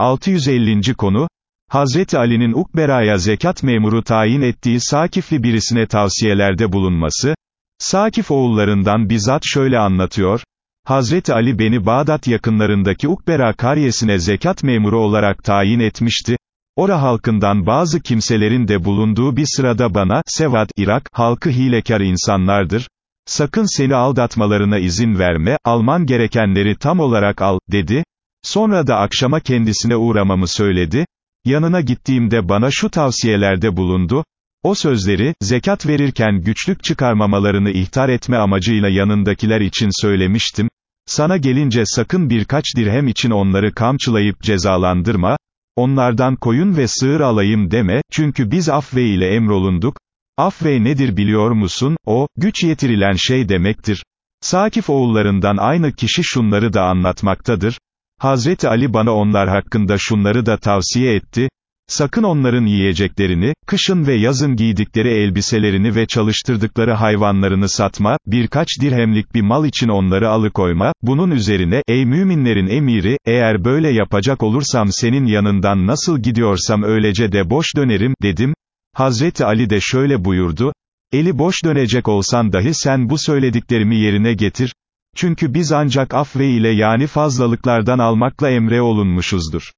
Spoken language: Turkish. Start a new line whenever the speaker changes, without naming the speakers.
650. konu, Hazreti Ali'nin Ukbera'ya zekat memuru tayin ettiği Sakifli birisine tavsiyelerde bulunması, Sakif oğullarından bizzat şöyle anlatıyor, Hazreti Ali beni Bağdat yakınlarındaki Ukbera karyesine zekat memuru olarak tayin etmişti, Ora halkından bazı kimselerin de bulunduğu bir sırada bana, Sevat, Irak, halkı hilekar insanlardır, sakın seni aldatmalarına izin verme, alman gerekenleri tam olarak al, dedi, sonra da akşama kendisine uğramamı söyledi, yanına gittiğimde bana şu tavsiyelerde bulundu, o sözleri, zekat verirken güçlük çıkarmamalarını ihtar etme amacıyla yanındakiler için söylemiştim, sana gelince sakın birkaç dirhem için onları kamçılayıp cezalandırma, onlardan koyun ve sığır alayım deme, çünkü biz afve ile emrolunduk, afve nedir biliyor musun, o, güç yetirilen şey demektir. Sakif oğullarından aynı kişi şunları da anlatmaktadır, Hazreti Ali bana onlar hakkında şunları da tavsiye etti, sakın onların yiyeceklerini, kışın ve yazın giydikleri elbiselerini ve çalıştırdıkları hayvanlarını satma, birkaç dirhemlik bir mal için onları alıkoyma, bunun üzerine, ey müminlerin emiri, eğer böyle yapacak olursam senin yanından nasıl gidiyorsam öylece de boş dönerim, dedim, Hazreti Ali de şöyle buyurdu, eli boş dönecek olsan dahi sen bu söylediklerimi yerine getir, çünkü biz ancak afve ile yani fazlalıklardan almakla emre olunmuşuzdur.